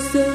so